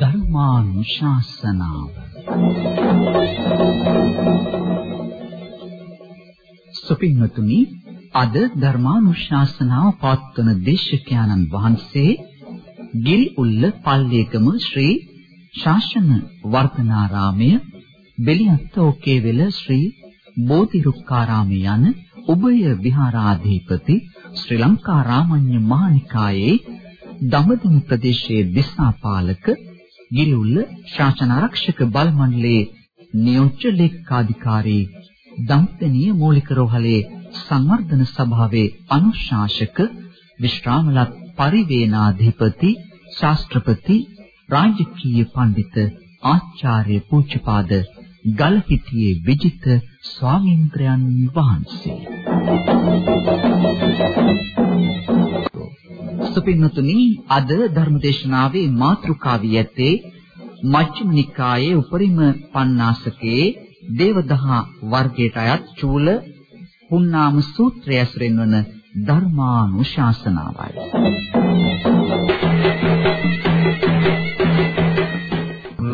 ධර්මානුශාසනාව සුපින්වතුනි අද ධර්මානුශාසනාව පවත්වන දේශකයන්න් වහන්සේ ගිරි උල්ල පල්ලියකම ශ්‍රී ශාසන වර්ධනාරාමය බෙලියත්තෝකේ වෙල ශ්‍රී බෝධිරුක්කාරාමය යන උභය විහාරාධිපති ශ්‍රී ලංකා රාමඤ්ඤ මහනිකායේ දඹදිව ප්‍රදේශයේ දිසාපාලක ගිරිඋල්ල ශාසන ආරක්ෂක බල මණ්ඩලයේ නියෝජ්‍ය ලේකාධිකාරී දම්පෙනිය මූලික රෝහලේ සංවර්ධන සභාවේ අනුශාසක විශ්‍රාමලත් පරිවේනාධිපති ශාස්ත්‍රපති රාජකීය පඬිත ආචාර්ය පූජ්‍යපාද ගල්හිටියේ විජිත ස්වාමීන්ද්‍රයන් වහන්සේ සුපින්නතුනි අද ධර්මදේශනාවේ මාතෘකාවී ඇත්තේ මජ්ක්‍ධිම නිකායේ උපරිම පණ්ණාසකේ දේවදහ වර්ගයට අයත් චූල පුන්නාම සූත්‍රය ඇසුරෙන් වන ධර්මානුශාසනාවයි.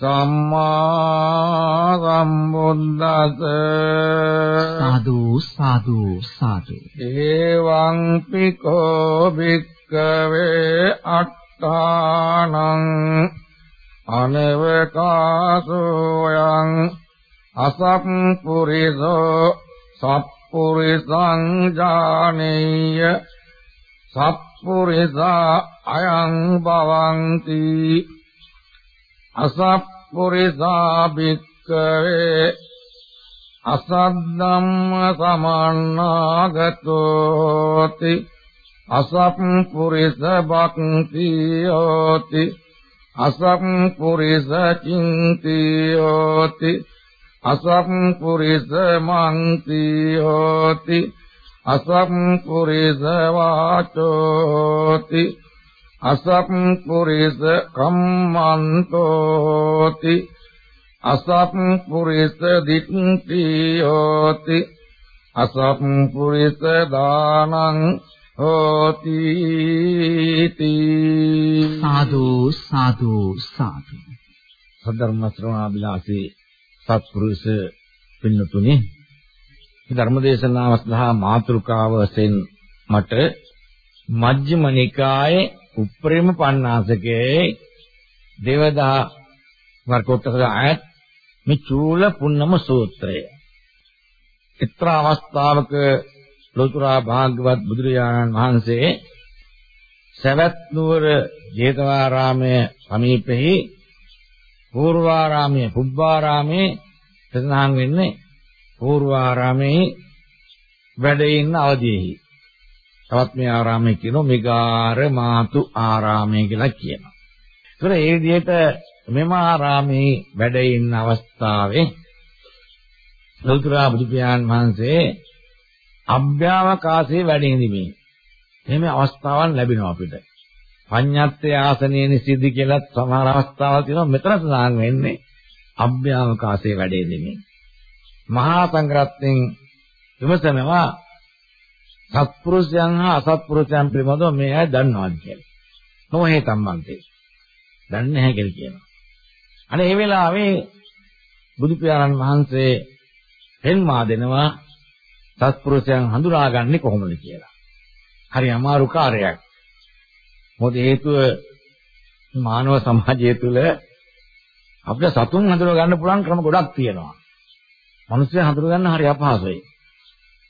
සම්මා සම්බුද්දස්ස සාදු සාදු සාදු. එවං පිකෝ භික්කවේ අට්ඨානං අනවකාසෝයං අසප්පුරිසෝ සප්පුරිසං ජානේය සප්පුරිසා අයං භවಂತಿ අසප්පුරිසා භික්කවේ අසද්දම්ම සමන්නාගතෝති අසප්පුරිස භක්තියෝති අසප්පුරිස චින්තියෝති අසප්පුරිස මන්තියෝති අසප්පුරිස වාචෝති අසප්පුරිස කම්මන්තෝති අසප්පුරිස දිට්ඨියෝති අසප්පුරිස දානං හෝති සාදු සාදු සාදු. සද්ධර්ම ශ්‍රවණාබිලාසී සත්පුරුෂ පින්නතුනි ධර්මදේශනාව සඳහා මාතෘකාව වශයෙන් මට මජ්ක්‍ධිම නිකායේ උප්පරිම පණ්ණාසකේ දේවදා වර්ගෝත්තර ආයත් මේ චූල පුන්නම සූත්‍රය. ත්‍ත්‍ර අවස්ථාවක ලෝතුරා භාග්‍යවත් බුදුරජාණන් වහන්සේ සවැත් නුවර ජේතවනාරාමයේ සමීපෙහි පූර්වාරාමයේ පුබ්බාරාමයේ ප්‍රධාන වෙන්නේ පූර්වාරාමයේ වැඩ ඉන්න අවදීෙහි. තවත් මේ ආරාමයේ කියනවා මිගාර මාතු ආරාමය කියලා කියනවා. ඒතර ඒ විදිහට මෙම ආරාමයේ වැඩ ඉන්න අවස්ථාවේ ලෞතුරා බුදු පියාණන් වහන්සේ අභ්‍යාවකාශයේ වැඩ ඉඳීමේ එහෙම අවස්ථාවක් ලැබෙනවා අපිට. පඤ්ඤත්තේ ආසනයේ නිසිද්ධි කියලා සමහර අවස්ථාවල් තියෙනවා මෙතන සඳහන් වෙන්නේ අභ්‍යාවකාශයේ වැඩ ඉඳීමේ. මහා සංඝරත්නයන් විමසනවා සත්පුරුෂයන් හා අසත්පුරුෂයන් පිළිබඳව මේ අය දන්නවාද කියලා. නොහේ සම්බන්ධේ. දන්නේ නැහැ කියලා කියනවා. අනේ මේ වෙලාවේ බුදු පියාණන් වහන්සේ පෙන්වා දෙනවා සත්පුරුෂයන් හඳුනාගන්නේ කොහොමද කියලා. හරි අමාරු කාර්යයක්. මොකද හේතුව මානව සමාජය තුළ අපිට සතුන් හඳුනා ගන්න පුළුවන් ක්‍රම ගොඩක් තියෙනවා. මිනිස්සු හඳුනා ගන්න හරි අපහසුයි.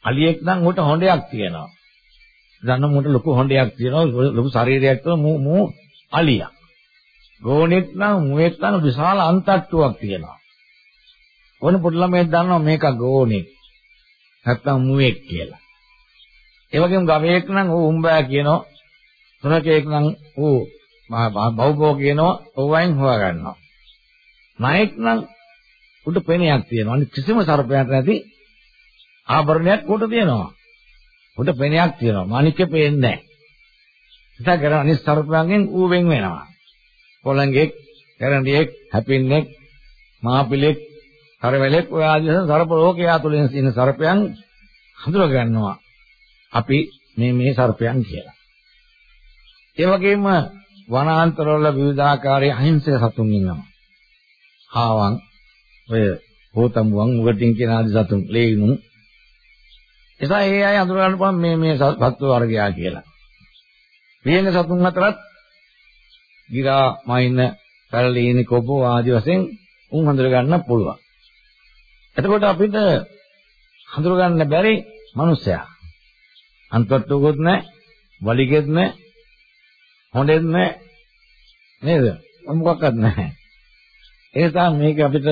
අලියෙක් නම් උට හොඬයක් තියෙනවා. දන්න මුට ලොකු හොඬයක් තියෙනවා ලොකු ශරීරයක් තියෙනවා මූ මූ අලියා. ගෝණෙක් නම් මුවෙක් නම් විශාල අන්තට්ටුවක් තියෙනවා. ඕන පොඩි ළමයෙක් දන්නවා මේක ගෝණෙක්. නැත්තම් මුවෙක් කියලා. ඒ වගේම ගවයෙක් නම් ඌ උඹෑ කියනවා තුනකෙක් නම් ඌ බෞබෝ කියනවා ඕවයින් හොයා ගන්නවා. නායක නම් උඩ පෙණයක් තියෙනවා. අනිත් කිසිම සර්පයක් නැති ආභරණයක් උඩ තියෙනවා. උඩ පෙණයක් තියෙනවා. මාණික්කේ පේන්නේ නැහැ. ඉතින් කරන අනිත් සර්පයන්ගෙන් ඌ වෙන් වෙනවා. පොළඟෙක්, කරඬියෙක්, හැපින්නෙක්, මාපිලෙක්, කරවැලෙක් ඔය ආදී සර්ප ලෝකයේ තුලින් ඉන්න සර්පයන් හඳුනා ගන්නවා. අපි මේ මේ සර්පයන් කියලා. ඒ වගේම වනාන්තරවල විවිධාකාරයේ අහිංසක සතුන් ඉන්නවා. හාවන් ඔය හෝතමුවන් උගටින් කියන ආදි සතුන් ලේනුන් එසා ඒ අය අඳුර ගන්න පුළුවන් මේ මේ සත්ව වර්ගයා කියලා. විහෙන සතුන් අතරත් ගිරා මයින පැරලීනි කොබෝ ආදි වශයෙන් උන් හඳුර ගන්න පුළුවන්. එතකොට අපිට හඳුර ගන්න බැරි මිනිසයා. අන්තර්තුකුත් නැහැ, වලිගෙත් නැහැ, හොඳෙත් නැහැ. නේද? මොකක්වත් නැහැ. ඒ නිසා මේක අපිට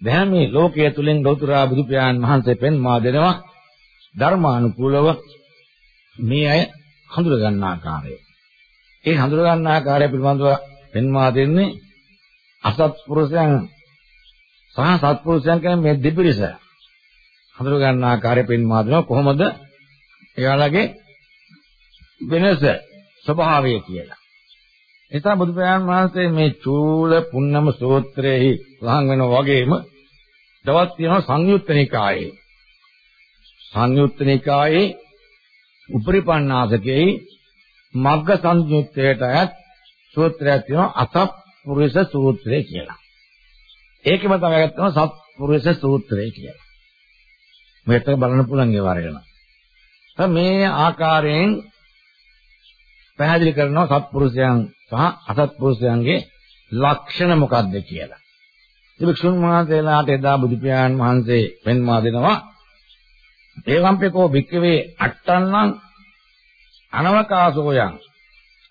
දැන් මේ ලෝකයේ තුලින් ගෞතම බුදු පියාණන් වහන්සේ පෙන්වා දෙනවා ධර්මානුකූලව මේ අය හඳුර ගන්න ආකාරය. ඒ හඳුර ගන්න ආකාරය පිළිබඳව පෙන්වා දෙන්නේ අසත්පුරුෂයන් සහ සත්පුරුෂයන් කියන මේ දෙපිරිස හඳුර ගන්න ආකාරය පෙන්වා දෙනවා කොහොමද එයාලගේ වෙනස ස්වභාවය කියලා. එතන බුදු පියාණන් වහන්සේ මේ චූල පුන්නම සූත්‍රයේ වහන් වෙනවා වගේම දවස් තියෙනවා සංයුත්ත නිකායේ. සංයුත්ත නිකායේ උපරිපන්නාසකේ මග්ග සංයුත්තේට අයත් සූත්‍රයක් තියෙනවා අසප්පුරුෂ සූත්‍රය කියලා. ඒකෙම තමයි ගත්තම සප්පුරුෂ සූත්‍රය කියලා. මේක බලන්න පුළුවන් ඒ වරගෙන. මේ ආකාරයෙන් පැහැදිලි කරනවා සත්පුරුෂයන් සහ අසත්පුරුෂයන්ගේ ලක්ෂණ මොකක්ද කියලා. ඉතින් වහන්සේලාට එදා බුදු පියාණන් වහන්සේ පෙන්වා දෙනවා ඒවම්පේකෝ භික්කවේ අට්ටන්නම් අනවකාසෝයන්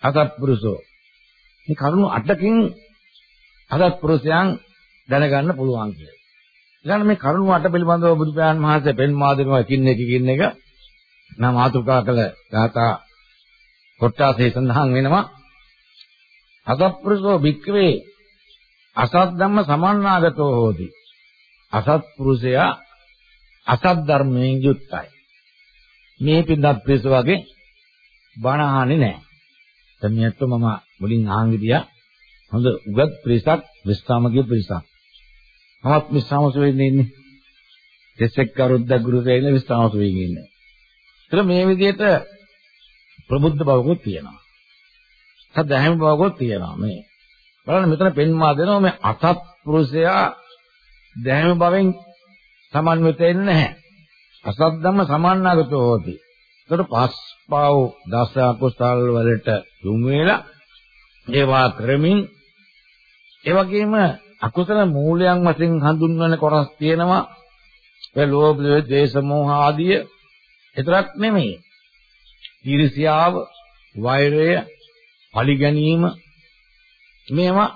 අසත්පුරුෂෝ. මේ කරුණු අටකින් අසත්පුරුෂයන් දැනගන්න පුළුවන් කියලා. ඊළඟ මේ කරුණු අට පිළිබඳව බුදු පියාණන් වහන්සේ පෙන්වා දෙනවා එකින් එක එකින් එක. නම් මාතුකා කළ ගාථා කොට්ටාසේ සඳහන් වෙනවා. අසත්පුරුෂෝ භික්ඛවේ අසත් ධම්ම සමන්නාගතෝ හෝති. අසත්පුරුෂයා අසත් ධර්මයෙන් යුක්තයි මේ පින්වත් පිරිස වගේ බණ අහන්නේ නැහැ. දැන් මේත් මම මුලින් අහන් ගියා හොඳ උගත් පිරිසක් විස්ථාමකීය පිරිසක්. මමත් විස්ථාමස වෙන්නේ ඉන්නේ. දෙසෙක් කරුද්ද ගුරු රේන විස්ථාමස වෙන්නේ ඉන්නේ. ඒතර මේ විදිහට ප්‍රබුද්ධ බවකුත් තියෙනවා. සදහැම බවකුත් තියෙනවා මේ. බලන්න මෙතන පෙන්වා දෙනවා මේ අසත් පුරුෂයා දැහැම බවෙන් සමන්විත වෙන්නේ නැහැ. අසත් ධම්ම සමාන්නාගතෝ හොති. ඒකට පස්පාව දස අකුසල් වලට යොමු වෙලා ඒවා කරමින් ඒ වගේම අකුසල මූලයන් වශයෙන් හඳුන්වන කොටස් තියෙනවා. ඒ ලෝභ, ද්වේෂ, මෝහ ආදී. ඒතරක් නෙමෙයි. ඊර්ෂ්‍යාව, වෛරය, පරිගැනීම මේවා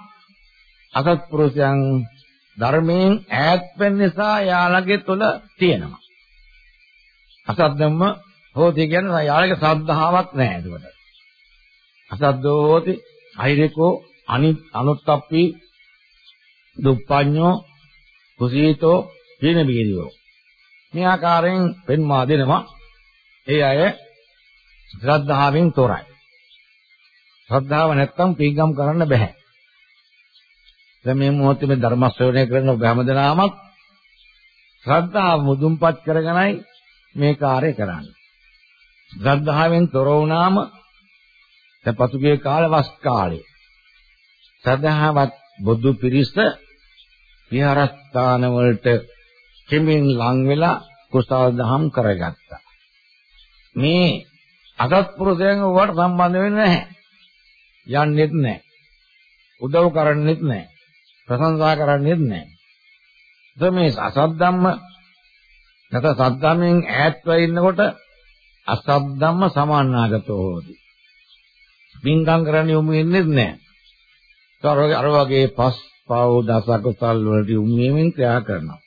අසත්පුරුෂයන් ධර්මයෙන් ඈත් වෙන නිසා යාළගේ තුල තියෙනවා. අසත් ධම්ම හෝති කියන්නේ යාළගේ ශ්‍රද්ධාවක් නැහැ ඒකට. අසද්දෝ හෝති අහිරකෝ අනිත් අනුත්ප්පි දුප්පඤ්ඤෝ කුසීතෝ දින බීරියෝ මේ ආකාරයෙන් පෙන්වා දෙනවා ඒ අය ශ්‍රද්ධාවෙන් තොරයි. ශ්‍රද්ධාව නැත්තම් පින්ගම් කරන්න බෑ. දැන් මේ මොහොතේ මේ ධර්ම ශ්‍රවණය කරන ඔබ හැමදෙනාමත් ශ්‍රද්ධාව මුදුන්පත් කරගෙනයි මේ කාර්යය කරන්නේ. ශ්‍රද්ධාවෙන් තොර වුණාම දැන් පසුගිය කාලවස් කාලේ සදහවත් බුදු පිරිස විහාරස්ථාන වලට කෙමින් ලං වෙලා කුසල දහම් කරගත්තා. මේ අසත්පුරුෂයන් වට සම්බන්ධ වෙන්නේ නැහැ. යන්නෙත් නැහැ. උදව් කරන්නෙත් නැහැ. ප්‍රශංසා කරන්නෙත් නැහැ. එතකොට මේ අසත් ධම්ම නැත සත් ධම්මෙන් ඈත්ව ඉන්නකොට අසත් ධම්ම සමාන්නාගතෝ හොති. බින්ගම් කරන්න යොමු වෙන්නේ නැහැ. අර වගේ පස් පාව දසකුසල් වලට යොමු වෙමින් ක්‍රියා කරනවා.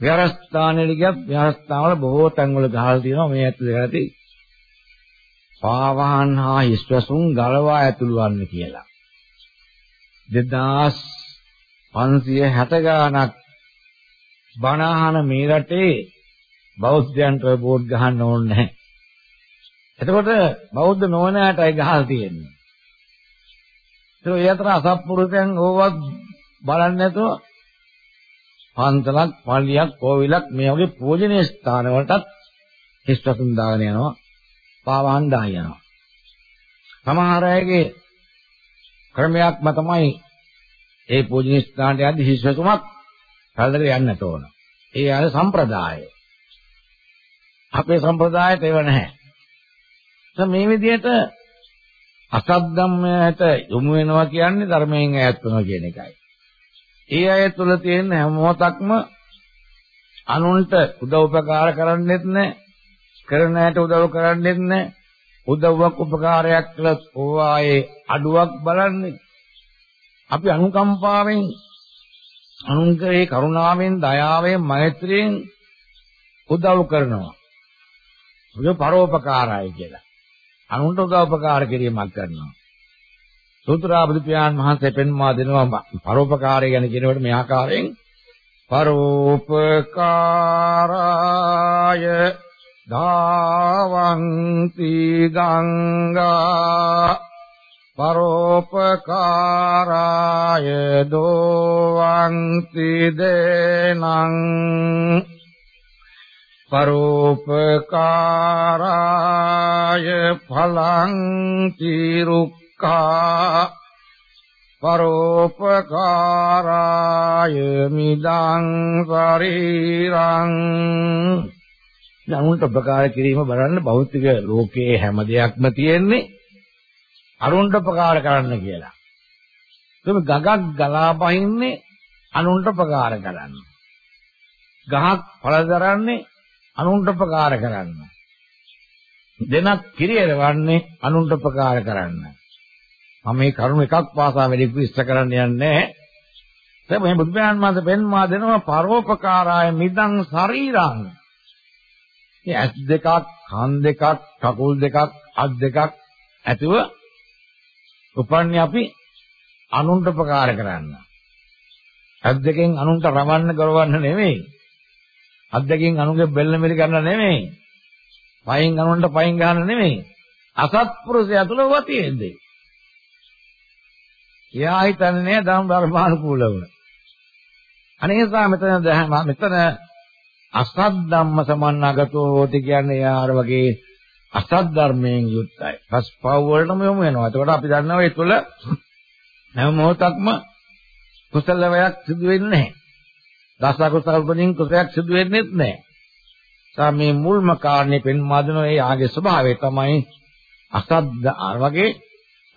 විහාරස්ථානෙට ගියත් විහාරස්ථාන වල බොහෝ තැන්වල ගහලා තියෙනවා මේ ඇත්ත දෙකලා තියෙන්නේ. පාවහන් හා හිස්වසුන් ගලවා ඇතුළු වන්න කියලා. 2560 ගාණක් බණහන මේ රටේ බෞද්ධයන්ට බෝඩ් ගහන්න ඕනේ නැහැ. එතකොට බෞද්ධ නොවනයටයි ගහලා තියෙන්නේ. ඒක ඒ අතර අසත්පුරුෂයන් ඕවත් බලන්නේ නැතුව පන්සලක්, පල්ලියක්, කෝවිලක් මේ වගේ පූජනීය ස්ථාන වලටත් හිස්වතුන් දාගෙන යනවා, පාවහන් දාගෙන යනවා. සමහර අයගේ ක්‍රමයක්ම තමයි ඒ පූජනීය ස්ථානට යද්දී හිස්වතුමක් කල්දර යන්නට ඕන. ඒ අය සම්ප්‍රදාය. අපේ සම්ප්‍රදායට ඒව නැහැ. මේ විදිහට අසද්දම්මයට යොමු වෙනවා කියන්නේ ධර්මයෙන් ඈත් වෙනවා කියන එකයි. ඒ අය තුළ තියෙන හැම මොහොතක්ම අනුන්ට උදව් උපකාර කරන්නෙත් නැහැ. කරන අයට උදව් කරන්නෙත් නැහැ. උදව්වක් උපකාරයක් කළත් ඕවායේ අඩුවක් බලන්නේ. අපි අනුකම්පාවෙන් අනුන්ගේ කරුණාවෙන් දයාවෙන් මෛත්‍රියෙන් උදව් කරනවා. ඒක පරෝපකාරයි කියලා. අනුන්ට උදව්පකාර කිරීමක් කරනවා. සූත්‍රාබුදු පියාණන් වහන්සේ පෙන්වා දෙනවා පරෝපකාරය ගැන කියනකොට මේ ආකාරයෙන් පරෝපකාරාය ධාවಂತಿ ගංගා පරෝපකාරාය දෝවಂತಿ දේනං පරෝපකාරාය ඵලං තිරුක්ඛා පරෝපකාරාය මිදං ශරීරං යනුන්ට උපකාර කිරීම බලන්න භෞතික ලෝකයේ හැම දෙයක්ම තියෙන්නේ අරුන්ට උපකාර කරන්න කියලා. ඒක ගගක් ගලා බහින්නේ අනුන්ට උපකාර කරන්න. ගහක් පළ දරන්නේ අනුන්ට උපකාර කරන්න. දෙනක් කිරියවන්නේ අනුන්ට උපකාර කරන්න. මම මේ කරුණ එකක් පාසා වැඩි විස්තර කරන්න යන්නේ නැහැ. දැන් මේ බුද්ධයන් මාත පෙන්වා දෙනවා පරෝපකාරාය මිදං ශරීරං. මේ ඇස් දෙකක්, කන් දෙකක්, කකුල් දෙකක්, අත් දෙකක් ඇතුව උපන්නේ අපි අනුන්ට උපකාර කරන්න. ඇස් දෙකෙන් අනුන්ට රවන්න කරවන්න නෙමෙයි. අද්දකින් අනුගේ බෙල්ල මෙලි ගන්න නෙමෙයි. පයින් අනුන්ට පයින් ගන්න නෙමෙයි. අසත්පුරුෂයා තුල වතියෙන්නේ. එයා හිතන්නේ ධම් ධර්මානුකූලව. අනේසා මෙතන මෙතන අසත් ධම්ම සමන්නාගතෝති කියන්නේ යාර වගේ අසත් ධර්මයෙන් යුක්තයි. පස් පව් වලටම යොමු වෙනවා. එතකොට අපි දන්නවා ඒ තුළ හැම මොහොතක්ම කුසල වයක් සිදු වෙන්නේ නැහැ. දස අකුසල් වලින් කුසලයක් සිදු වෙන්නේ නැහැ. සා මේ මුල්ම කාරණේ පෙන්වා දෙන ඒ ආගේ ස්වභාවය තමයි අසද්ද අර වගේ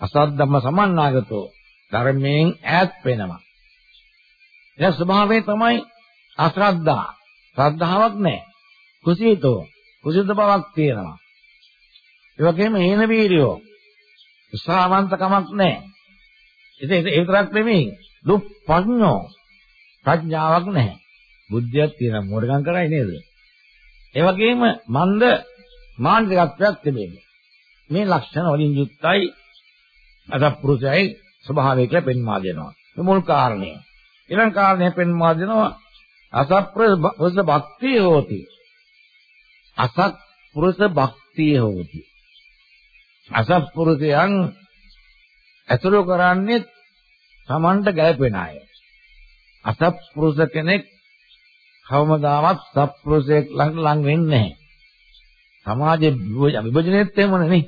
අසද්දම සමන්නාගතෝ ධර්මයෙන් ඈත් වෙනවා. ඒ ස්වභාවය තමයි අශ්‍රද්ධා. ශ්‍රද්ධාවක් නැහැ. කුසීතෝ කුසිත බවක් තියෙනවා. ඒ වගේම හේන වීර්යෝ උත්සාහවන්තකමක් නැහැ. ඉතින් ඒ විතරක් නෙමෙයි දුප්පඤ්ඤෝ ප්‍රඥාවක් නැහැ. බුද්ධියක් තියෙන මෝඩකම් කරයි නේද? ඒ වගේම මන්ද මානසිකත්වයක් තිබෙන්නේ. මේ ලක්ෂණ වලින් යුක්තයි අසත්පුරුෂයයි ස්වභාවය කියලා පෙන්වා දෙනවා. මේ මුල් කාරණය. ඊළඟ කාරණය පෙන්වා දෙනවා අසත්පුරුෂ භක්තිය හෝති. අසත්පුරුෂ භක්තිය හෝති. අසත්පුරුෂයන් ඇතුළු කරන්නේ Tamanට ගැලපෙන අය. අසත්පුරුෂ කෙනෙක් කවමදාවත් සත්පුරුෂයෙක් ළඟ ලං වෙන්නේ නැහැ. සමාජයේ විභජනයේත් එහෙම නෙමෙයි.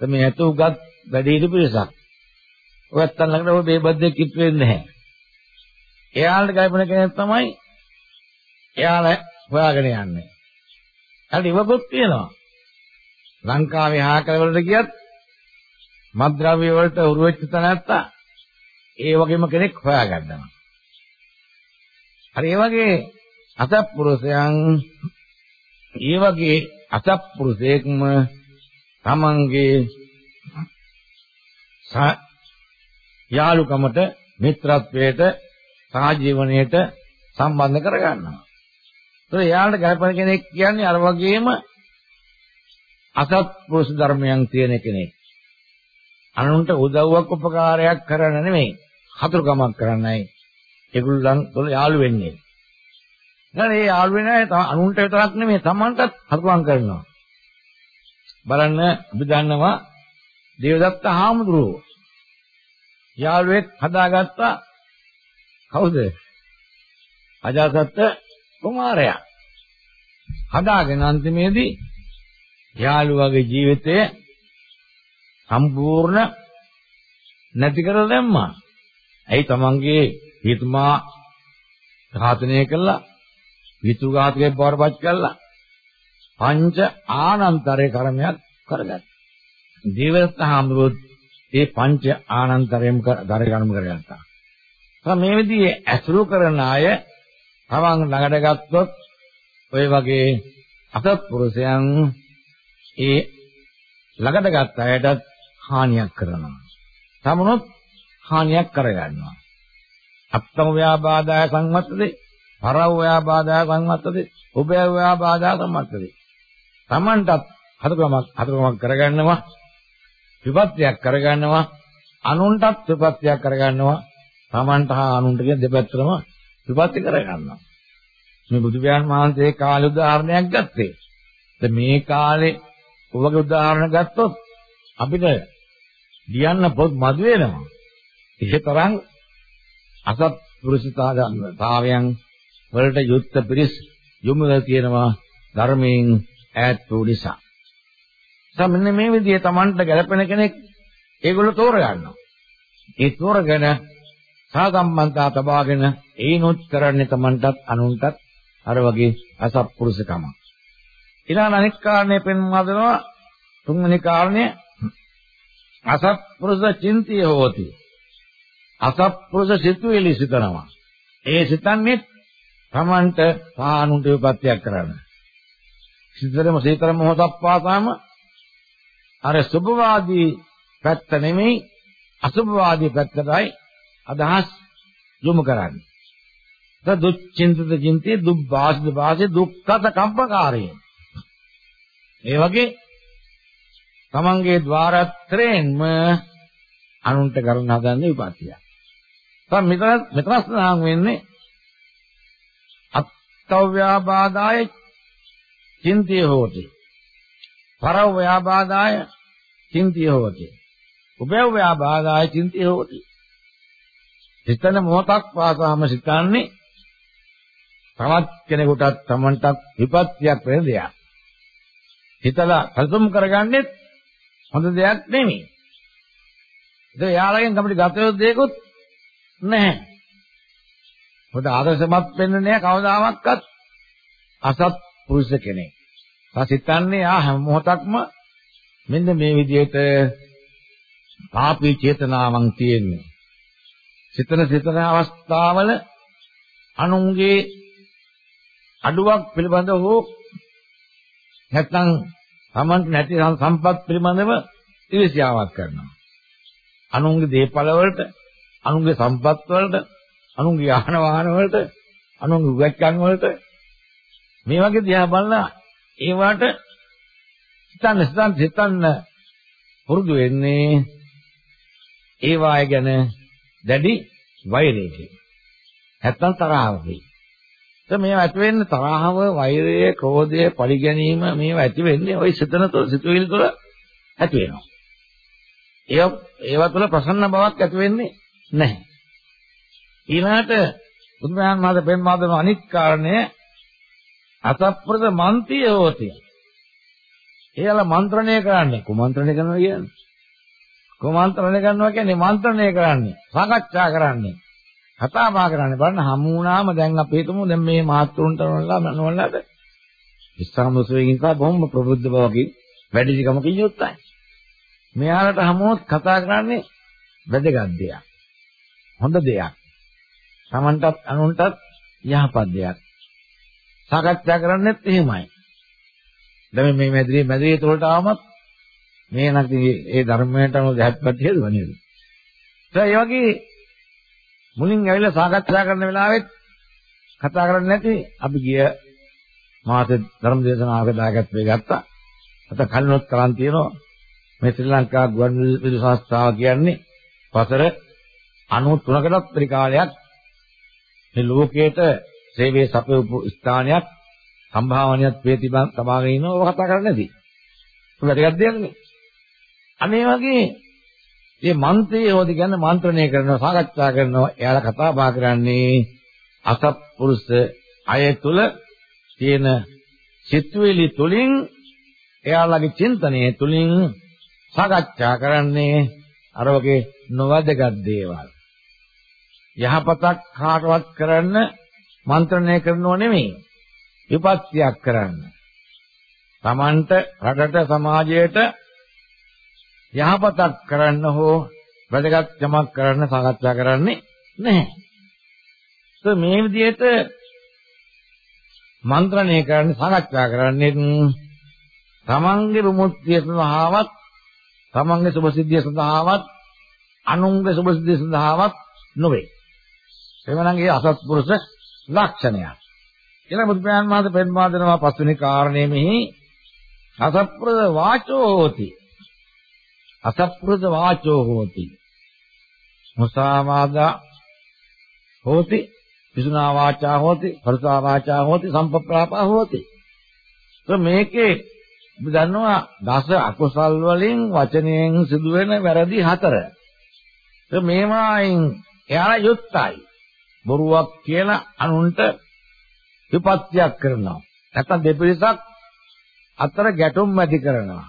මේ ඇතුගත් වැඩි හිටි පිරිසක්. ඔයත් ළඟට ඔය බේබද්දෙක් කිත් වෙන්නේ නැහැ. එයාලට ගයිපන කෙනෙක් තමයි එයාලා හොයාගෙන යන්නේ. හරි ඉවකුත් තියෙනවා. ලංකාවේ ආකල වලට ගියත් මත්ද්‍රව්‍ය වලට උරු වෙච්ච තැනත්තා ඒ වගේම කෙනෙක් හොයාගන්නවා. හරි ඒ වගේ අසත්පුරුෂයන් ඒ වගේ අසත්පුරුෂයෙක්ම තමන්ගේ යාළුකමට මිත්‍රත්වයට සහජීවණයට සම්බන්ධ කරගන්නවා. ඒත් එයාලට ගල්පන කෙනෙක් කියන්නේ අර වගේම අසත්පුරුෂ ධර්මයන් තියෙන කෙනෙක්. අනුන්ට උදව්වක් උපකාරයක් කරන්න නෙමෙයි. හතුරුකමක් කරන්නයි ඒගොල්ලන් තුළ යාළු වෙන්නේ. දැන් මේ යාළු වෙන අය අනුන්ට විතරක් නෙමෙයි තමන්ටත් හතුරුකම් කරනවා. බලන්න අපි දන්නවා දේවදත්ත හාමුදුරුවෝ යාළුවෙක් හදාගත්ත කවුද? අජාසත්ත කුමාරයා. හදාගෙන අන්තිමේදී යාළුවාගේ ජීවිතය සම්පූර්ණ නැති කරලා දැම්මා. ඇයි තමන්ගේ හිතුමා ඝාතනය කළා, විතු ඝාතකේ බවරපත් කළා. පංච ආනන්තරේ කර්මයක් කරගත්තා. දේවදත්ත හාමුදුරුවෝ ඒ පංච ආනන්තරයෙන් දරගන්න කරගත්තා. තම මේ විදිහේ ඇසුරු කරන අය තමන් ළඟට ගත්තොත් ඔය වගේ අසත්පුරුෂයන් ඒ ළඟට ගත්ත අයටත් හානියක් කරනවා. තමනොත් හානියක් කරගන්නවා. අත්තම ව්‍යාබාධය සංවත්තදේ, පරව ව්‍යාබාධය සංවත්තදේ, උභය ව්‍යාබාධය සංවත්තදේ. තමන්ටත් හතරකමක් හතරකමක් කරගන්නවා. විපත්තියක් කරගන්නවා. අනුන්ටත් විපත්තියක් කරගන්නවා. තමන්ට හා අනුන්ට කියන දෙපැත්තටම විපත්ති කරගන්නවා. මේ බුදු පියාණන් වහන්සේ කාලේ උදාහරණයක් ගත්තේ. දැන් මේ කාලේ ඔයගේ උදාහරණ ගත්තොත් අපිට ලියන්න පොත් මදි වෙනවා. ඒ තරම් අසත්පුරුෂතාවයන් වලට යුක්ත පිරිස් යොමු වෙලා තියෙනවා ධර්මයෙන් ඈත් වූ නිසා. දැන් මෙන්න මේ විදිහේ Tamanට ගැළපෙන කෙනෙක් ඒගොල්ලෝ තෝරගන්නවා. ඒ තෝරගෙන සාසම්බන්ධතා තබාගෙන ඒනොත් කරන්නේ Tamanටත් අනුන්ටත් අර වගේ අසත්පුරුෂකම. ඊළඟ අනෙක් කාරණේ පෙන්වා දෙනවා තුන්වෙනි කාරණය අසත්පුරුෂ චින්තිය හෝති. අසත්පුරුෂ සිතුවිලි සිතනවා. ඒ සිතන්නේ Tamanට සානුන්ට විපත්‍යක් කරන්න. සිතරම සීතල මොහොතක් පාසාම අර සුභවාදී පැත්ත නෙමෙයි අසුභවාදී පැත්තටයි අදහස් යොමු කරන්නේ. දුච්චින්තිත චින්තේ දුබ්බාසිත වාසේ දුක්ඛත කම්පකාරය. ඒ වගේ තමන්ගේ ద్వාරත්‍රයෙන්ම අනුන්ට කරන හදන්නේ විපත්තිය. දැන් මෙතන මෙතන සඳහන් වෙන්නේ අත්තව්‍යාබාදාය චින්තිය හෝති. පරව්‍යාබාදාය චින්තිය හෝති. උභයව්‍යාබාදාය චින්තිය හෝති. හිතන මොහොතක් වාසාම සිතන්නේ තවත් කෙනෙකුටත් Tamanටත් විපත්තියක් වෙන දෙයක්. හිතලා සතුම් කරගන්නේ හොඳ දෙයක් නෙමෙයි. ඒක යාළගෙන් අපිට ගත යුතු දෙයක්වත් නැහැ. මොකද ආදර්ශමත් වෙන්නේ නැහැ කවදාවත් අසත් පුරුෂ කෙනෙක්. තාසිතන්නේ ආ හැම මොහොතක්ම මෙන්න මේ විදිහට පාපී චේතනාවන් තියෙන්නේ. සිතන සිතන අවස්ථාවල අනුන්ගේ අඩුවක් පිළිබඳව හෝ නැත්නම් Tamanට නැති සම්පත් පිළිබඳව ඉරිසියාවක් කරනවා. අනුන්ගේ දේපල වලට, අනුන්ගේ සම්පත් වලට, අනුන්ගේ ආහන වාහන වලට, අනුන්ගේ උගත්කම් වලට මේ වගේ දිහා බලලා ඒවට හිතන්න හිතන්න හිතන්න පුරුදු වෙන්නේ ඒ වාය ගැන දැඩි වෛරයකින්. නැත්තම් තරහවකින්. දැන් මේවා ඇති වෙන්නේ තරහව, වෛරය, ක්‍රෝධය, පරිගැනීම මේවා ඇති වෙන්නේ ওই සිතන තුළ සිතුවිලි තුළ ඇති වෙනවා. ඒවා ඒවා තුළ ප්‍රසන්න බවක් ඇති වෙන්නේ නැහැ. ඊළාට බුදුමහන් මහත පෙන්වා දෙන අනිත් කාරණය අසප්‍රද මන්තිය හොති. එයාලා මන්ත්‍රණය කරන්නේ කුමන්ත්‍රණය කරනවා කියන්නේ. කුමන්ත්‍රණය කරනවා කියන්නේ මන්ත්‍රණය කරන්නේ, සාකච්ඡා කරන්නේ. කතා බහ කරන්නේ බලන්න හමු වුණාම දැන් අපි හිතමු දැන් මේ මාත්‍රුන්ට නෝනලා නෝනලාට ඉස්ලාම් මුස්ලිමින් කා බොහොම ප්‍රබුද්ධ බවකින් වැඩිදිකමකින් යුක්තයි. මෙයාලට හමුවොත් කතා කරන්නේ වැදගත් දෙයක්. හොඳ දෙයක්. Tamanටත් අනුන්ටත් යහපත් දෙයක්. සාකච්ඡා කරන්නේත් එහෙමයි. දැන් මේ මැදිරිය මැදිරිය තොලට ආවමත් මේ නැති ඒ ධර්මයට අනුව දැක්පත් හේතුව නේද? ඒ වගේ මුලින් ඇවිල්ලා සාකච්ඡා කරන වෙලාවෙත් කතා කරන්නේ නැති අපි ගිය මාසේ ධර්ම දේශනාවක දායකත්වයේ ගත්තා. නැත්නම් කලිනොත් කරන් තියෙනවා මේ ශ්‍රී ලංකා ගුවන් විදුලි සංස්ථාව කියන්නේ වසර 93කටත් වැඩි කාලයක් මේ ලෝකයට සේවයේ සපයපු ස්ථානයක් සම්භාවනියත් වේතිබන් සමාගෙන ඉන්නව කතා කරන්නේ නැති. ඒක වැදගත් දෙයක් නේ. අනේ වගේ මේ මන්ත්‍රය හොදි කියන්නේ මන්ත්‍රණය කරනවා සාකච්ඡා කරනවා එයාලා කතා බහ කරන්නේ අසත්පුරුෂ අය තුල තියෙන සිතුවිලි තුලින් එයාලගේ චින්තනයේ තුලින් සාකච්ඡා කරන්නේ අර වගේ නොවැදගත් දේවල්. යහපතක් කාටවත් කරන්න මන්ත්‍රණය කරනව නෙමෙයි. විපත්තියක් කරන්න. Tamanට රටට සමාජයට යහපතක් කරන්න හෝ වැදගත් යමක් කරන්න සාකච්ඡා කරන්නේ නැහැ. ඒ මේ විදිහට මන්ත්‍රණය කරන්න සාකච්ඡා කරන්නේ තමන්ගේ විමුක්තිය සඳහාවත් තමන්ගේ සුභසිද්ධිය සඳහාවත් අනුන්ගේ සුභසිද්ධිය සඳහාවත් නොවේ. එවනම් ඒ අසත්පුරුෂ ලක්ෂණයක්. කියලා බුදුපියාණන් වහන්සේ පෙන්වා දෙනවා පස්වෙනි කාරණේ මෙහි අසත්පුරුෂ වාචෝ හෝති. අසත්පුරුෂ වාචෝ හෝති. මුසාවාදා හෝති පිසුනා වාචා හෝති පරසා වාචා හෝති සම්පප්‍රාපා හෝති. මේකේ අපි දන්නවා දස අකුසල් වලින් වචනයෙන් සිදුවෙන වැරදි හතර. ඒ මේවායින් එයාලා යුක්තයි. බොරුවක් කියලා අනුන්ට විපත්‍යක් කරනවා. නැත්නම් දෙපිරිසක් අතර ගැටුම් ඇති කරනවා.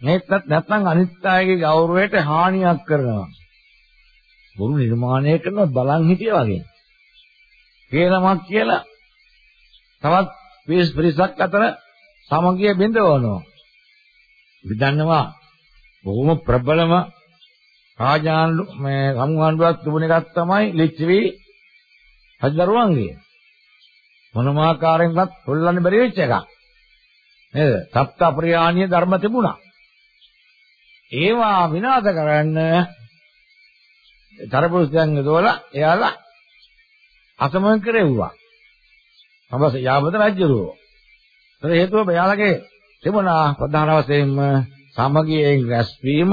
මේකත් නැත්නම් අනිත් අයගේ ගෞරවයට හානියක් කරනවා. බොරු නිර්මාණය කරන බලන් හිටිය වගේ. කේලමක් කියලා තවත් පිරිසක් අතර සමගිය බිඳවනවා. විදන්නවා බොහොම ප්‍රබලම රාජාණ්ඩු මේ සමුහාණ්ඩුවක් තිබුණ එකක් තමයි ලිච්ඡවි රජදරුවන්ගේ. මොනම ආකාරයෙන්වත් හොල්ලන්න බැරි වෙච්ච එකක්. නේද? සප්ත අප්‍රියාණීය ධර්ම තිබුණා. ඒවා විනාශ කරන්න තරපුරුෂයන් යදවලා එයාලා අසමන් කෙරෙව්වා. සමස යාවත රජුරෝ. ඒතර හේතුව බයාලගේ තිබුණා ප්‍රධාන වශයෙන්ම සමගියෙන් රැස්වීම,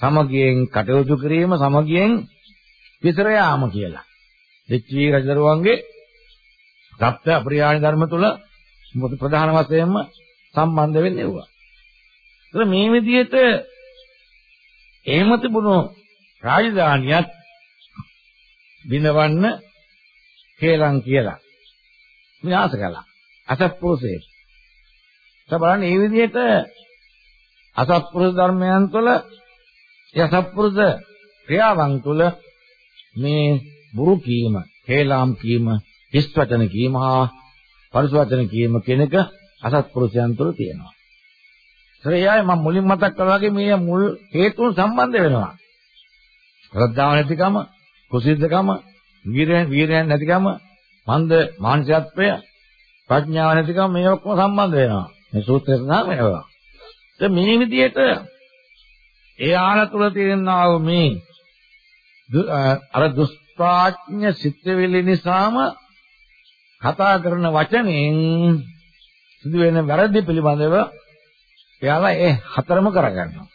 සමගියෙන් කටයුතු කිරීම, සමගියෙන් විතර යාම කියලා. දෙච්චි රජදරුවන්ගේ සප්ත අප්‍රියාණ ධර්ම තුල ප්‍රධාන වශයෙන්ම සම්බන්ධ වෙන්නේ ඒවා. ඒතර මේ විදිහට එහෙම තිබුණු රාජධානියත් බිනවන්න කේලම් කියලා විනාශ කළා. අසත්පුරුෂයෙක්. ඒ බලන්න මේ විදිහට අසත්පුරුෂ ධර්මයන් තුළ යසත්පුරුෂ ක්‍රියාවන් තුළ මේ බුරු කීම, හේලාම් කීම, හිස් වචන කීම හා පරිස වචන කීම කෙනක අසත්පුරුෂයන් තුළ තියෙනවා. ශ්‍රේයයි මම මුලින් මතක් කළා වගේ මේ මුල් හේතුන් සම්බන්ධ වෙනවා. ශ්‍රද්ධාව නැතිකම, කුසීතකම, වීරයන් වීරයන් නැතිකම, මන්ද මානසිකත්වය, ප්‍රඥාව නැතිකම මේ ඔක්කොම සම්බන්ධ වෙනවා. මේ සූත්‍රය සඳහන් වෙනවා. දැන් මේ විදිහට ඒ ආල තුල තියෙනා වූ මේ අර දුෂ්පාඥ සිත්විලි නිසාම කතා කරන වචනෙන් සිදුවෙන වැරදි පිළිබඳව එයාලා ඒ හතරම කරගන්නවා.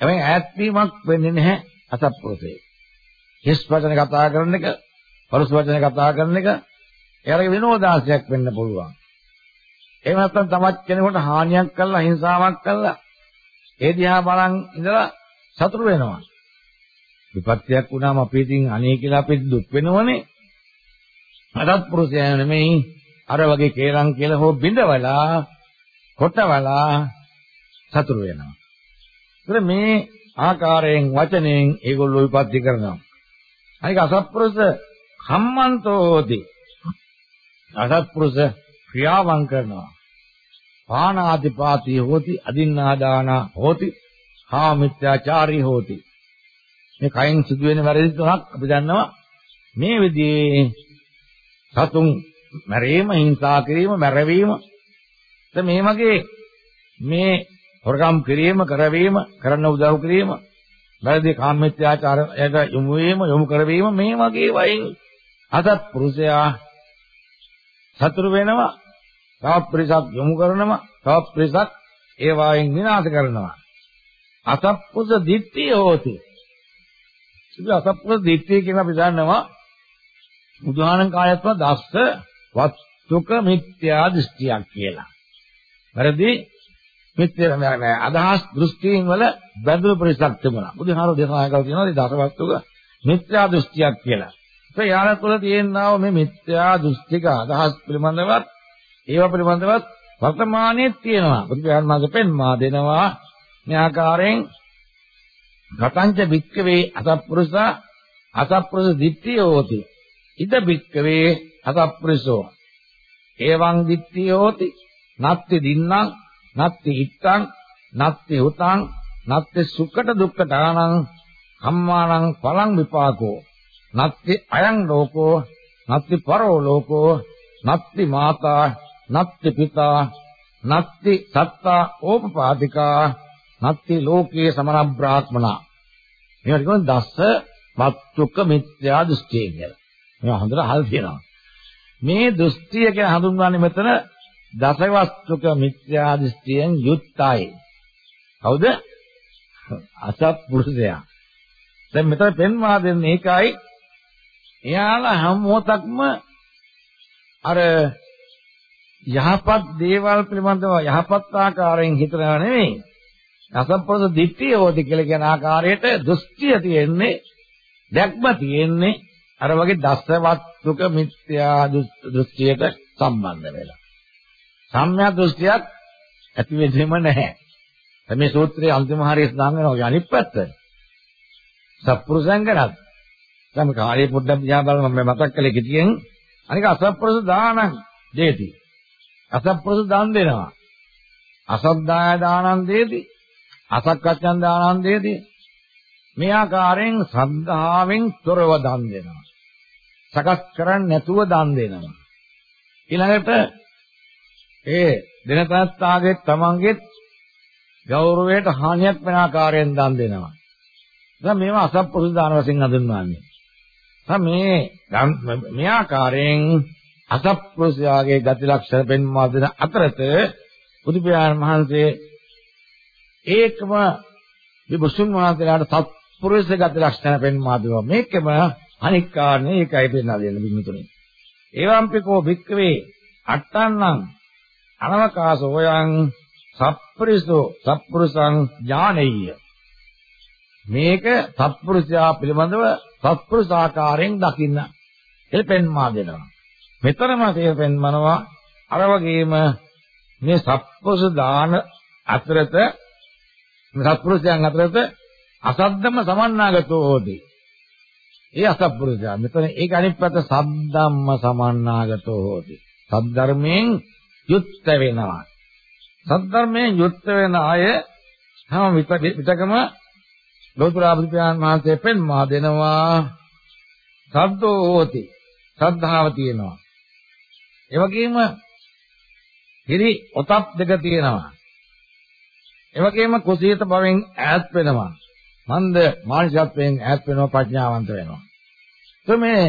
හැබැයි ඈත් වීමක් වෙන්නේ නැහැ අසත්පුරුෂේ. හිස් වචන කතා කරන එක, පරුස වචන කතා කරන එක එයාලගේ විනෝදාංශයක් වෙන්න පුළුවන්. එහෙම නැත්නම් තමත් කෙනෙකුට හානියක් කළා, හිංසාවක් කළා. ඒ දිහා බලන් ඉඳලා සතුටු වෙනවා. විපත්තියක් වුණාම අපි ඉතින් අනේ කියලා අපි දුක් වෙනවනේ. අදත් පුරුෂයා නෙමෙයි අර වගේ කේලම් කියලා හෝ බිඳවලා කොටවලා සතුටු වෙනවා. ඒත් මේ ආකාරයෙන් වචනයෙන් ඒගොල්ලෝ විපත්ති කරනවා. අනික අසත්පුරුෂ කම්මන්තෝති. අසත්පුරුෂ ක්‍රියාවන් කරනවා. පානාතිපාතී හෝති අදින්නාදාන හෝති කාමිත්‍යාචාරී හෝති මේ කයින් සිදුවෙන වැරදි තුනක් අපි දන්නවා මේ විදිහේ සතුන් මැරීම හිංසා කිරීම මැරවීම මේ වගේ මේ හොරකම් කිරීම කරවීම කරන්න උදව් කිරීම වැරදි කාමමිත්‍යාචාරයට යොමු වීම යොමු කරවීම මේ වගේ වයින් අසත් පුරුෂයා සතුරු වෙනවා තවත් පිරිසක් යොමු කරනවා තවත් පිරිසක් ඒ වායින් විනාශ කරනවා. අසප්පුස දිට්ඨිය හෝති. ඉතින් අසප්පුස දිට්ඨිය කියන අපි දන්නවා බුදුහාණන් කායත්ව දස්ස වස්තුක මිත්‍යා දෘෂ්ටියක් කියලා. වැරදි මිත්‍යා අදහස් දෘෂ්ටීන් වල බැඳුණු පරිසක් තිබුණා. බුදුහාරෝ දේශනා කළා තියෙනවා දසවස්තුක මිත්‍යා දෘෂ්ටියක් කියලා. ඒ යාල තුළ තියෙනා මේ මිත්‍යා දෘෂ්ටික අදහස් පිළිබඳවත් ඒවා පිළිබඳවත් වර්තමානයේ තියෙනවා. බුදුපියාණන් වහන්සේ පෙන්වා දෙනවා මේ ආකාරයෙන් ගතංච වික්කවේ අසප්පුරුෂ අසප්පුරුෂ දිට්ඨියෝති. ඉද වික්කවේ අසප්පුරුෂෝ. එවං දිට්ඨියෝති. නත්ති දින්නම් නත්ති ඉත්තං නත්ති උතං නත්ති සුඛට දුක්ඛට ආනං කම්මානං පලං විපාකෝ නත්ති අයං ලෝකෝ නත්ති පරෝ ලෝකෝ නත්ති මාතා නත්ති පිතා නත්ති සත්තා ඕපපාතිකා නත්ති ලෝකේ සමන බ්‍රාහ්මනා මේවට කියන දස්ස වත්තුක මිත්‍යා දෘෂ්ටිය කියලා. මේවා හොඳට අහලා තියෙනවා. මේ දෘෂ්ටිය කියලා හඳුන්වන්නේ මෙතන දසවස්තුක මිත්‍යා දෘෂ්ටියෙන් යුක්තයි. කවුද? අසත්පුරුෂයා. දැන් මෙතන පෙන්වා දෙන්නේ ඒකයි. එයාලා හැම මොහොතක්ම අර යහපත් දේවල් පිළිබඳව යහපත් ආකාරයෙන් හිතනවා නෙමෙයි. අසම්ප්‍රද දිට්ඨිය හොදි කියලා කියන ආකාරයට දෘෂ්ටිය තියෙන්නේ දැක්ම තියෙන්නේ අර වගේ දසවත්තුක මිත්‍යා දෘෂ්ටියට සම්බන්ධ වෙලා. සම්‍යක් දෘෂ්ටියක් ඇති වෙන්නේම නැහැ. මේ සූත්‍රයේ අන්තිම හරිය සඳහන් වෙනවා අනිත් පැත්ත. සත්පුරුෂයන් ගැනත්. දැන් කාලේ පොඩ්ඩක් දිහා බලමු මම මතක් කළේ කිතියෙන් අනික අසත්පුරුෂ දානං දෙති. අසත්පුරුෂ දාන දෙනවා. අසද්දාය දානං දෙති. අසක්කච්ඡන් දානං දෙති. මේ ආකාරයෙන් ශ්‍රද්ධාවෙන් තොරව දන් දෙනවා. සකස් කරන්නේ නැතුව දන් දෙනවා. ඊළඟට ඒ දෙන තත්තාගේ තමන්ගේ ගෞරවයට හානියක් වෙන ආකාරයෙන් දන් දෙනවා. දැන් මේවා අසත්පුරුෂ දාන වශයෙන් හඳුන්වන්නේ. දැන් මේ මේ ආකාරයෙන් අසත්පුරුෂයාගේ ගති ලක්ෂණ පෙන්වා දෙන අතරත බුදු පියාණන් වහන්සේ ඒකම විබුසුන් වහන්සේලාට සත්පුරුෂ ගති ලක්ෂණ පෙන්වා දෙනවා. මේකම අනික් කාරණේ ඒකයි පෙන්වා දෙන්න බින්දුතුනේ. ඒවම්පිකෝ භික්කවේ අට්ටන්නම් අනවකාශෝයන් සප්පරිසෝ සප්පුරුසං ඥානෙය්‍ය මේක සත්පුරුෂයා පිළිබඳව සත්පුරුෂ ආකාරයෙන් දකින්න එල්පෙන්මා දෙනවා. මෙතරම තේරෙන්නනවා අර වගේම මේ සත්පුරුෂ දාන අතරත සත්පුරුෂයන් අතරත අසද්දම සමන්නාගතෝ හොති. ඒ අසත්පුරුෂයා මෙතන ඒක අනිත් පැත්ත සද්දම්ම සමන්නාගතෝ හොති. සද්ධර්මයෙන් යුක්ත වෙනවා. සද්ධර්මයෙන් යුක්ත වෙන අය හැම විතකම ලෝතර බුදුපියාණන් වහන්සේ පෙන්වා දෙනවා. සද්දෝ හෝති. ශ්‍රද්ධාව තියෙනවා. ඒ වගේම හිරි ඔතප් දෙක තියෙනවා. ඒ වගේම කුසීත භවෙන් ඈත් වෙනවා. මන්ද මානසිකත්වයෙන් ඈත් වෙනවා ප්‍රඥාවන්ත වෙනවා. එතමේ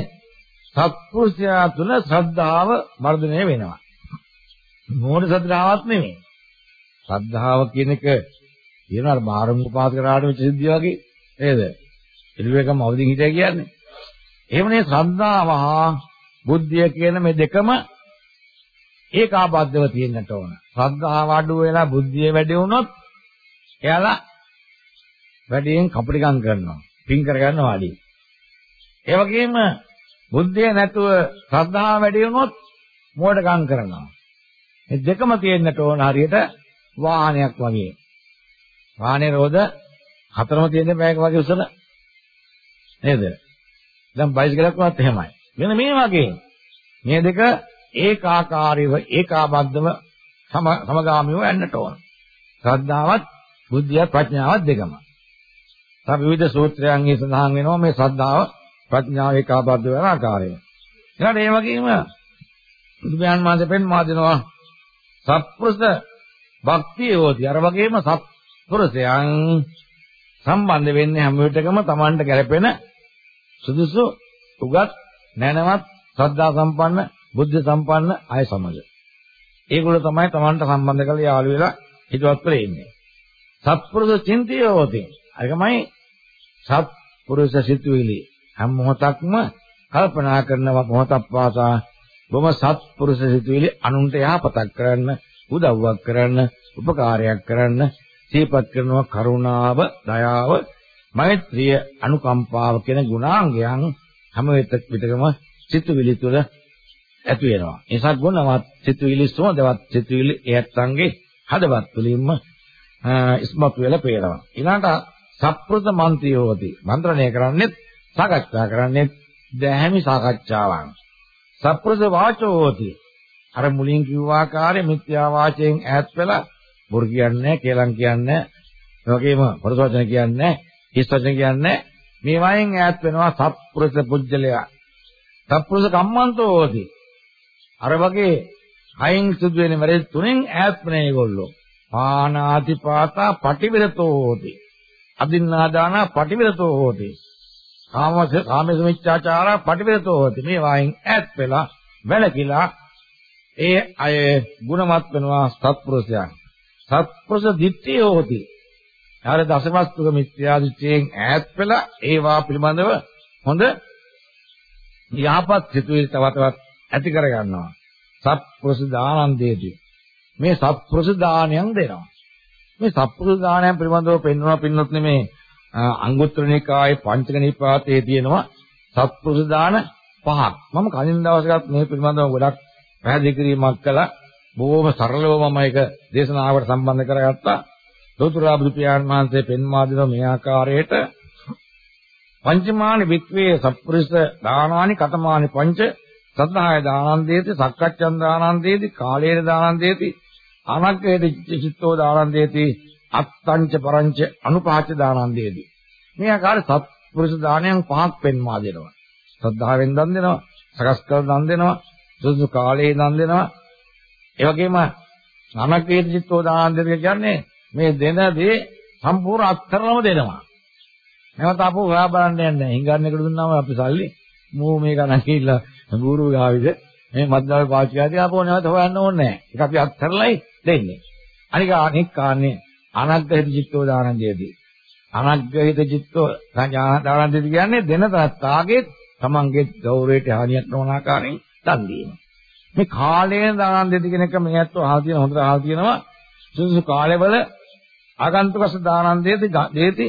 සත්පුරුෂයා තුල ශ්‍රද්ධාව වර්ධනය වෙනවා. මෝඩ ශ්‍රද්ධාවක් නෙමෙයි ශ්‍රද්ධාව කියන එක කියනවා බාරම් උපාසකරාට වෙච්ච සිද්ධිය වගේ නේද? එළුවේකම අවදින් හිටියා කියන්නේ. එහෙමනේ ශ්‍රද්ධාව හා බුද්ධිය කියන මේ දෙකම ඒකාබද්ධව තියෙන්නට ඕන. ශ්‍රද්ධාව අඩු වෙලා බුද්ධිය වැඩි වුණොත් එයාලා වැඩියෙන් කපටිකම් කරනවා. පින් කරගන්නවා වැඩි. ඒ වගේම බුද්ධිය නැතුව ශ්‍රද්ධාව වැඩි වුණොත් මෝඩකම් කරනවා. මේ දෙකම තියෙන්නට ඕන හරියට වාහනයක් වගේ. වාහනේ රෝද හතරම තියෙන බෑග් වගේ උසල නේද? දැන් බයිසිකලයක් වුණත් එහෙමයි. මෙන්න මේ වගේ මේ දෙක ඒකාකාරීව ඒකාබද්ධව සමගාමීව යන්නට ඕන. ශ්‍රද්ධාවත් බුද්ධිය ප්‍රඥාවත් දෙකම. තව විවිධ සූත්‍රයන්හි සඳහන් වෙනවා මේ ශ්‍රද්ධාව ප්‍රඥාව ඒකාබද්ධ වෙන ආකාරය. ඊළඟට ඒ වගේම බුදුන් වහන්සේ පෙන්වා දෙනවා සත්පුරුෂ භක්තිය හොති අර වගේම සත් පුරුෂයන් සම්බන්ධ වෙන්නේ හැම විටකම Tamanට ගැලපෙන සුදුසු උගත් නැනවත් ශ්‍රද්ධා සම්පන්න බුද්ධ සම්පන්න අය සමග. ඒගොල්ලෝ තමයි Tamanට සම්බන්ධ කරලා යාළු වෙලා හිතවත් වෙලා ඉන්නේ. සත්පුරුෂ චින්තියෝති. අරගමයි සත්පුරුෂ සිතුවිලි හැම මොහොතක්ම කල්පනා කරන මොහොතක් පාසා බොම සත්පුරුෂ සිතුවිලි අනුන්ට යහපතක් කරන්න, උදව්වක් කරන්න, උපකාරයක් කරන්න, සිහිපත් කරනවා කරුණාව, දයාව, මෛත්‍රිය, අනුකම්පාව කියන ගුණාංගයන් හැම විටකම සිතුවිලි තුළ ඇති වෙනවා. ඒ සත්ගුණවත් සිතුවිලි සෝදවත් සිතුවිලි එයත්න්ගේ හදවත් තුළින්ම ඉස්මතු වෙලා පේනවා. ඊළඟට සප්පෘත මන්ත්‍රියෝති. මන්ත්‍රණය කරන්නේ සාකච්ඡා කරන්නේ දැහැමි සාකච්ඡාවන්. සප්පෘත වාචෝති. අර මුලින් කිව්ව ආකාරයේ මිත්‍යා වාචයෙන් ඈත් වෙලා බොරු කියන්නේ කේලම් කියන්නේ ඒ වගේම පරස වචන කියන්නේ හිස් වචන කියන්නේ මේ වයින් ඈත් වෙනවා සප්පෘත පුජ්‍යලයා. සප්පෘත කම්මන්තෝති. අර වගේ හයින් සිදු වෙන මරේ තුනෙන් ඈත් වෙන ඒගොල්ලෝ. පානාතිපාතා පටිවිරතෝ හෝති. අදින්නාදාන පටිවිරතෝ හෝති. කාමස කාමස මිච්ඡාචාරා පටිවිරතෝ හෝති. මේ වයින් ඈත් වෙලා වැළකීලා ඒ අය ගුණමත් වෙනවා සත්පුරුෂයන්. සත්පුරුෂ දිට්ඨිය හෝති. ආර දසවස්තුක මිත්‍යා දෘෂ්ටියෙන් ඈත් වෙලා ඒවා පිළිබඳව හොඳ යහපත් සිතුවිලි තව තවත් ඇති කර ගන්නවා. සත්පුරුෂ දානන්දේදී මේ සත්පුරුෂ දානයන් දෙනවා. මේ සත්පුරුෂ දානයන් පිළිබඳව පෙන්වනවා පින්නොත් නෙමේ අංගුත්තර නිකායේ පංචක නිපාතයේ තියෙනවා සත්පුරුෂ දාන පහක්. මම කලින් දවසකත් මේ පිළිබඳව ගොඩක් පැහැදිලි කිරීමක් කළා. බොහොම සරලව මම ඒක දේශනාවට සම්බන්ධ කරගත්තා. ලෝතුරා බුදු පියාණන් වහන්සේ පෙන්වා දෙන මේ ආකාරයට පංචමානි වික්‍රේ සත්පුරුෂ දානානි කතමානි පංච සද්ධාය දානන්දේති සක්කච්ඡන් දානන්දේති කාලේන දානන්දේති අනග්ගේති චිත්තෝ දානන්දේති අත්තංච පරංච අනුපාච දානන්දේති මේ ආකාර සත්පුරුෂ දානයන් පහක් පෙන්වා දෙනවා. ශ්‍රද්ධාවෙන් දන් දෙනවා සකස් කර දන් දෙනවා සුසු කාලේ දන් දෙනවා. ඒ වගේම අනග්ගේති චිත්තෝ දානන්දේති කියන්නේ මේ දෙන දේ සම්පූර්ණ අත්තරම දෙනවා. නැවත අපෝ හොයා බලන්න යන්නේ හිඟන්නේකට දුන්නාම අපි සල්ලි. මූ මේක නම් කියලා ගුරු ගාවිද මේ මද්දාවේ පාවිච්චි කරලා ආපහු නැවත හොයන්න ඕනේ නැහැ. ඒක අපි අත්හැරලයි දෙන්නේ. අනික අනෙක් කාන්නේ අනග්ගහිත චිත්තෝ දානන්දයේදී. අනග්ගහිත චිත්තෝ දානන්දයේදී කියන්නේ දෙන තාගේ තමන්ගේ ගෞරවයට හානියක් නොවන ආකාරයෙන් දන් දීම. මේ කාලයෙන් දානන්දයේදී කියන එක මේ ඇත්තෝ අහලා තියෙන හොඳට අහලා තියෙනවා. සුසු කාලෙවල ආගන්තුකස දානන්දයේදී දේති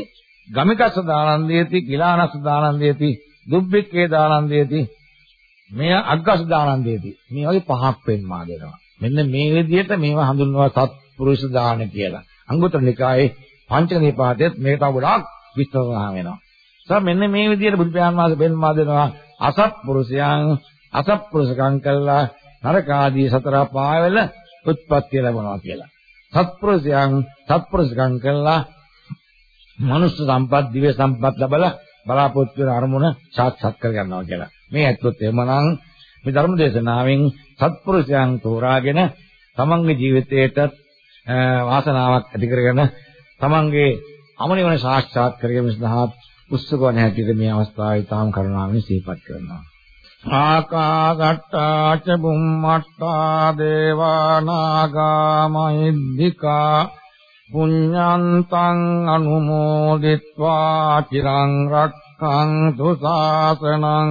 ගමිකස දානන්දයේදී කිලානස දානන්දයේදී දුබ්බික්කේ දානන්දයේදී මෙය අග්ගස් දානන්දේදී මේ වගේ පහක් පෙන්වා දෙනවා. මෙන්න මේ විදිහට මේවා හඳුන්වනවා සත්පුරුෂ දාන කියලා. අංගුත්තර නිකායේ පංචක නිපාතයේත් මේක තව ගොඩාක් විස්තර වෙනවා. සර් මෙන්න මේ විදිහට බුදු පියාණන් වහන්සේ පෙන්වා දෙනවා අසත්පුරුෂයන් අසත්පුරුෂකම් කළා නරක ආදී සතර පායවල උත්පත්ති ලැබනවා කියලා. සත්පුරුෂයන් සත්පුරුෂකම් කළා මනුෂ්‍ය සම්පත් දිව්‍ය සම්පත් ලැබලා බලාපොරොත්තු වෙන අරමුණ සාක්ෂාත් කර ගන්නවා කියලා. මේ ඇත්තොත් එහෙමනම් මේ ධර්ම දේශනාවෙන් සත්පුරුෂයන් තෝරාගෙන තමන්ගේ ජීවිතයට වාසනාවක් ඇති කරගෙන තමන්ගේ අමනිවන සාක්ෂාත් කරගැනීම සඳහා උත්සුක වන හැටියට මේ අවස්ථාවේ තාම කරුණාවෙන් සිහිපත් කරනවා. ආකාගට්ටා ච බුම්මට්ටා දේවා නාග මහිද්దికා පුඤ්ඤන්තං අනුමෝදිත්වා චිරං රක්ඛන්තු ශාසනං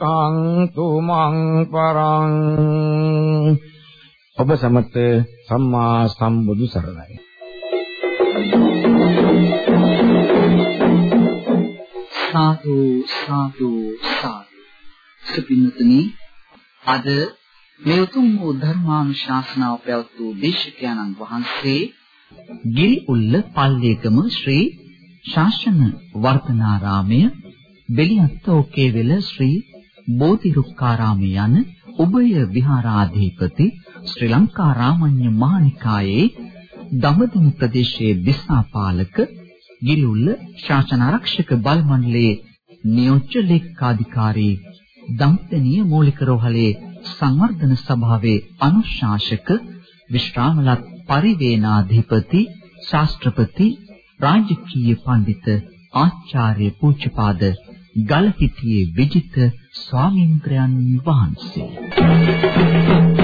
රක්ඛන්තු මං පරං ඔබ සමත සම්මා සම්බුදු සරණයි. සාදු සාදු සාදු. සුපින්නතුනි අද මේ උතුම් වූ ධර්මානුශාසනාව පැවැත්වූ දේශකයන්න් වහන්සේ ගිරි උල්ල පල්ලේකම ශ්‍රී ශාසන වර්තනාරාමය බෙලියත්තෝකේ වෙල ශ්‍රී බෝධිරුක්කාරාම යන උභය විහාරාධිපති ශ්‍රී ලංකා රාමඤ්ඤ මහනිකායේ දඹදිව ප්‍රදේශයේ දිසාපාලක ගිලුල්ල ශාසන ආරක්ෂක බල මණ්ඩලයේ නියෝජ්‍ය ලේකාධිකාරී දම්පැණිය මූලික රෝහලේ සංවර්ධන සභාවේ අනුශාසක විශ්‍රාමලත් පරිවේනාධිපති ශාස්ත්‍රපති රාජකීය පඬිත ආචාර්ය පූජ්‍යපාද ගල්හිටියේ විජිත ස්වාමීන්ද්‍රයන් වහන්සේ.